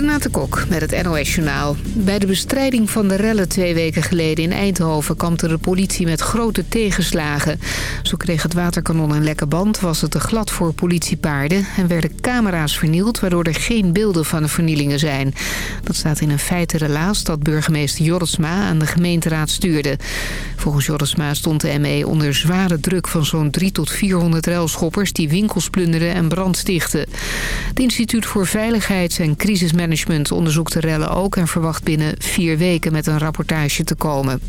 Renate Kok met het NOS Journaal. Bij de bestrijding van de rellen twee weken geleden in Eindhoven... kampte de politie met grote tegenslagen. Zo kreeg het waterkanon een lekke band, was het te glad voor politiepaarden... en werden camera's vernield, waardoor er geen beelden van de vernielingen zijn. Dat staat in een feitenrelaas dat burgemeester Jorritsma aan de gemeenteraad stuurde. Volgens Jorritsma stond de ME onder zware druk van zo'n 3 tot 400 ruilschoppers... die winkels plunderden en brand stichten. Het Instituut voor Veiligheids- en Crisismanagement onderzoekt de rellen ook... en verwacht binnen vier weken met een rapportage te komen.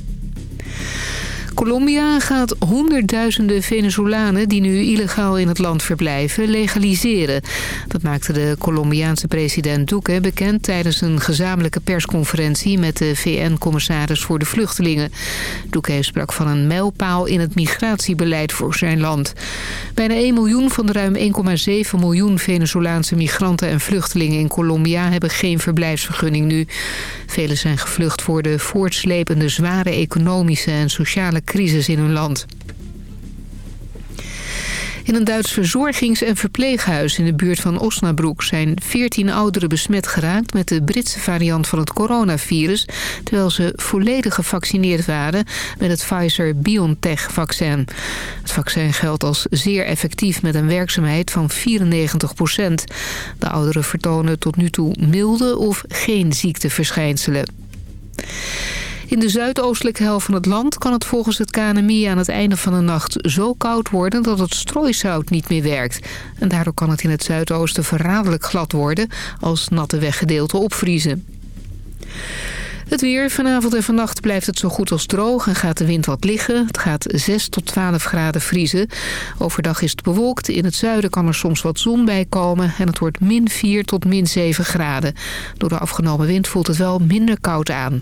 Colombia gaat honderdduizenden Venezolanen die nu illegaal in het land verblijven legaliseren. Dat maakte de Colombiaanse president Duque bekend tijdens een gezamenlijke persconferentie met de VN-commissaris voor de vluchtelingen. Duque sprak van een mijlpaal in het migratiebeleid voor zijn land. Bijna 1 miljoen van de ruim 1,7 miljoen Venezolaanse migranten en vluchtelingen in Colombia hebben geen verblijfsvergunning nu. Velen zijn gevlucht voor de voortslepende zware economische en crisis in hun land. In een Duits verzorgings- en verpleeghuis in de buurt van Osnabrück... zijn 14 ouderen besmet geraakt met de Britse variant van het coronavirus... terwijl ze volledig gevaccineerd waren met het Pfizer-BioNTech-vaccin. Het vaccin geldt als zeer effectief met een werkzaamheid van 94 procent. De ouderen vertonen tot nu toe milde of geen ziekteverschijnselen. In de zuidoostelijke helft van het land kan het volgens het KNMI aan het einde van de nacht zo koud worden dat het strooisout niet meer werkt. En daardoor kan het in het zuidoosten verraderlijk glad worden als natte weggedeelten opvriezen. Het weer. Vanavond en vannacht blijft het zo goed als droog en gaat de wind wat liggen. Het gaat 6 tot 12 graden vriezen. Overdag is het bewolkt. In het zuiden kan er soms wat zon bij komen. En het wordt min 4 tot min 7 graden. Door de afgenomen wind voelt het wel minder koud aan.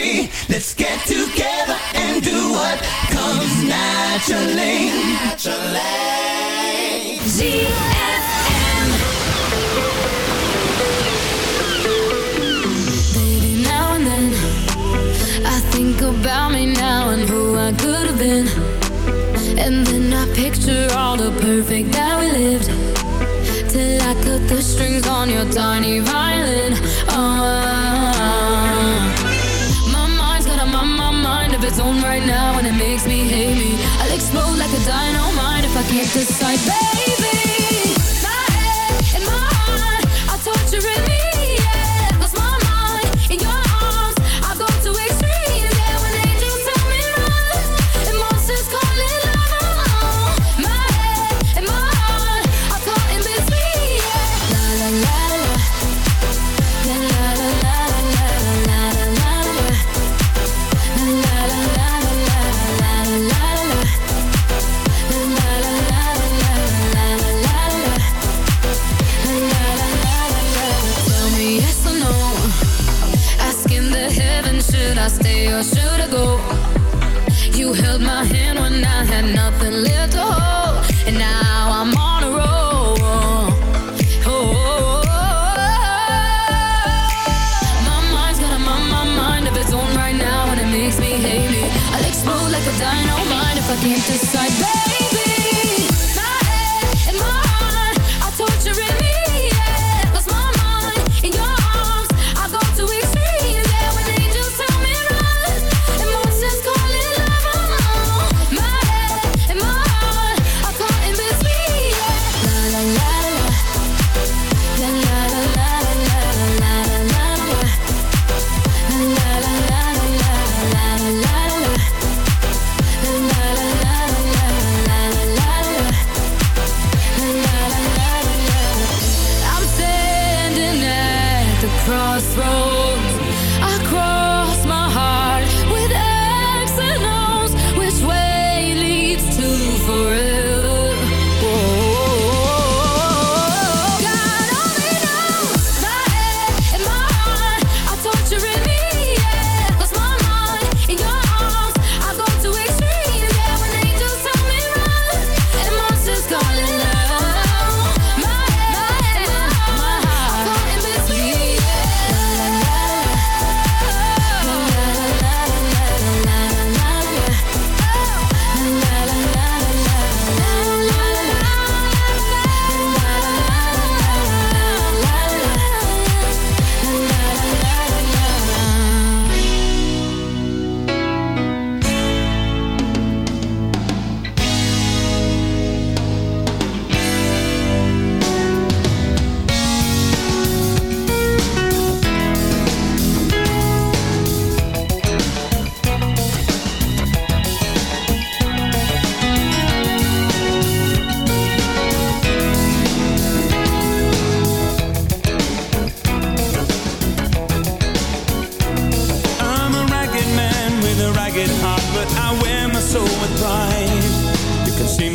free. Let's get together and do what comes naturally. Naturally. Baby, now and then I think about me now and who I could have been. And then I picture all the perfect that we lived. Till I cut the strings on your tiny violin. Oh. the tone right now and it makes me hate me. I'll explode like a dynamite if I can't decide, baby.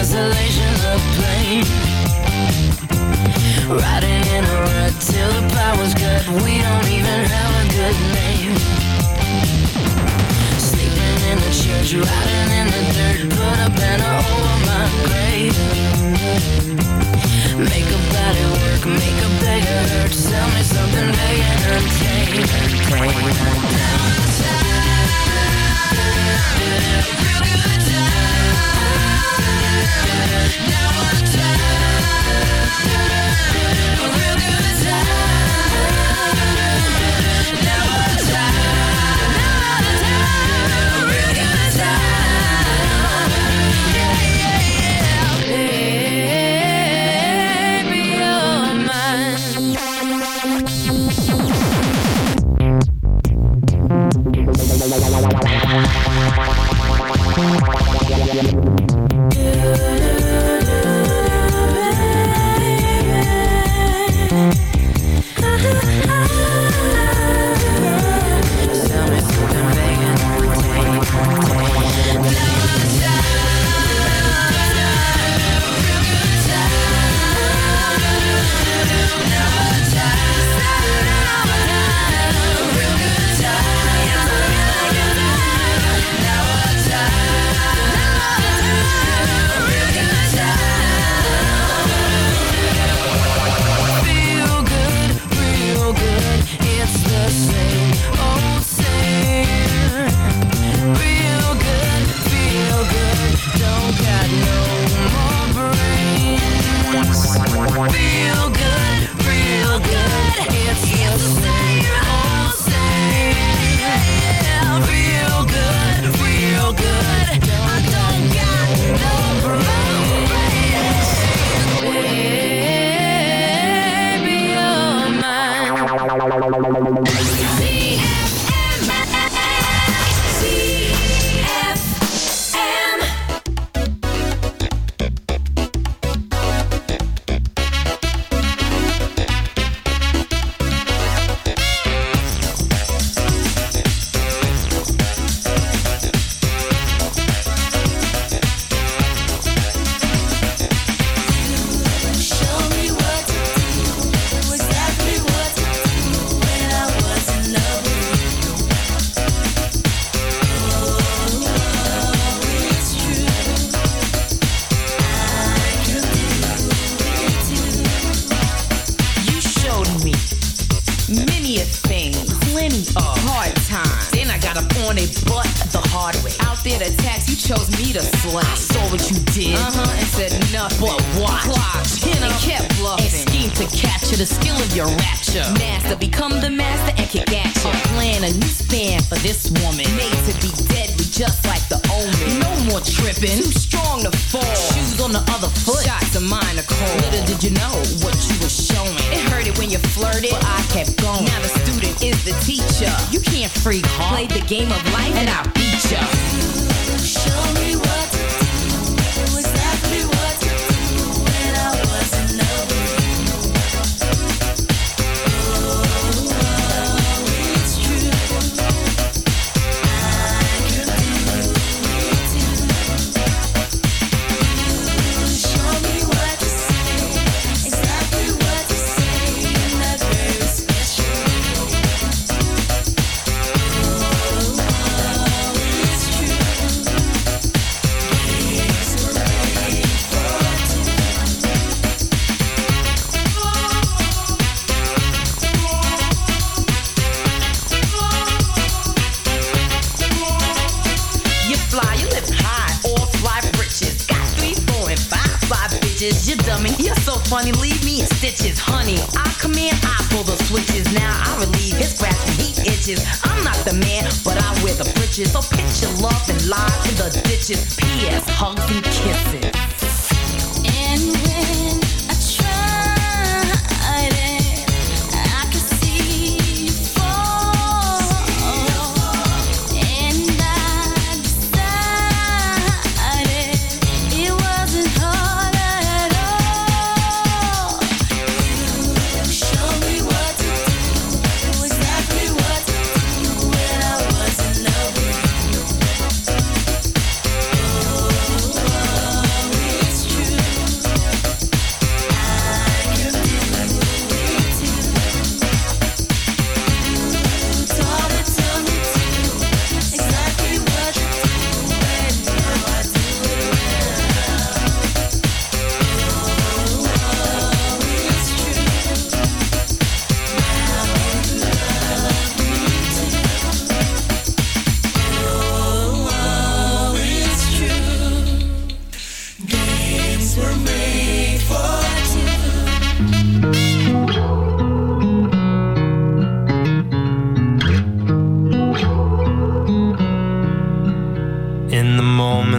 desolation of plain Riding in a rut till the power's cut. We don't even have a good name. Sleeping in the church, riding in the dirt. Put a banner over my grave. Make a body work, make a beggar hurt. Sell me something they entertain Downtown.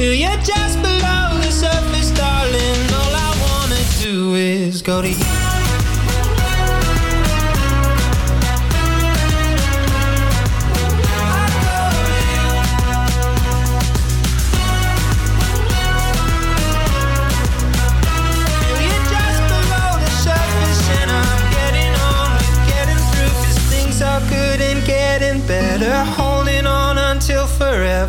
Feel you just below the surface, darling. All I wanna do is go to you.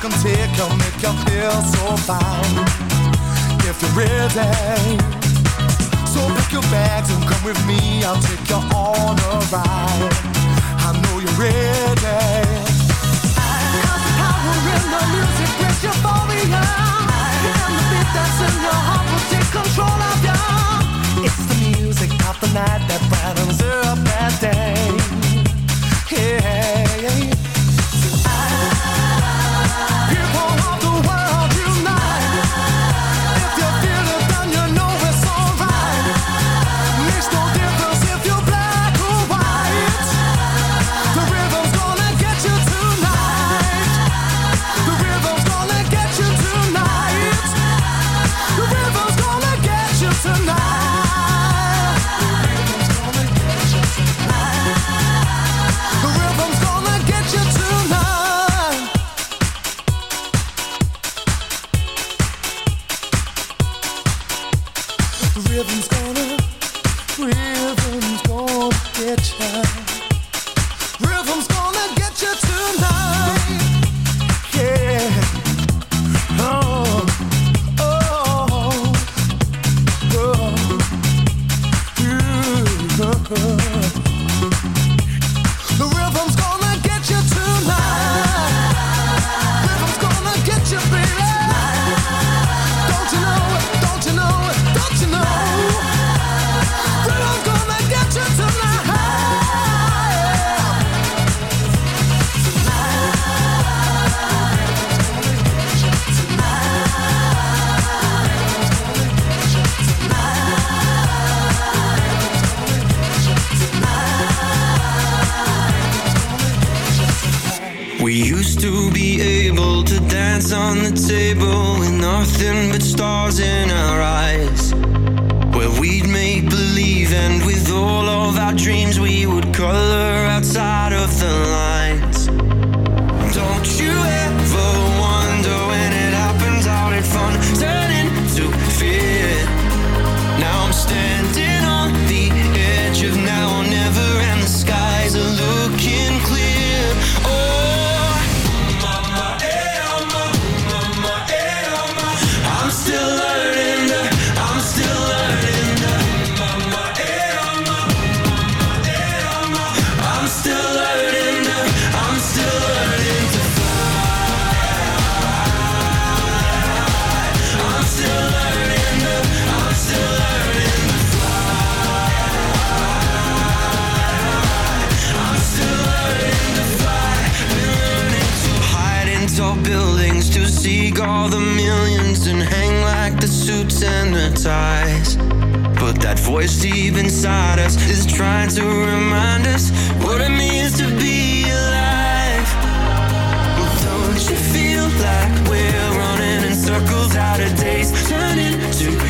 come take, he'll make you feel so fine if you're ready. So pick your bags and come with me, I'll take you on a ride. I know you're ready. I have the power in the music break your euphoria, and the beat that's in your heart will take control of you. It's the music of the night that brightens up on the table with nothing but stars in our eyes. Where we'd make believe, and with all of our dreams, we would color outside. ties. But that voice deep inside us is trying to remind us what it means to be alive. Don't you feel like we're running in circles out of days, turning to